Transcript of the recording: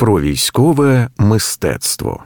про військове мистецтво.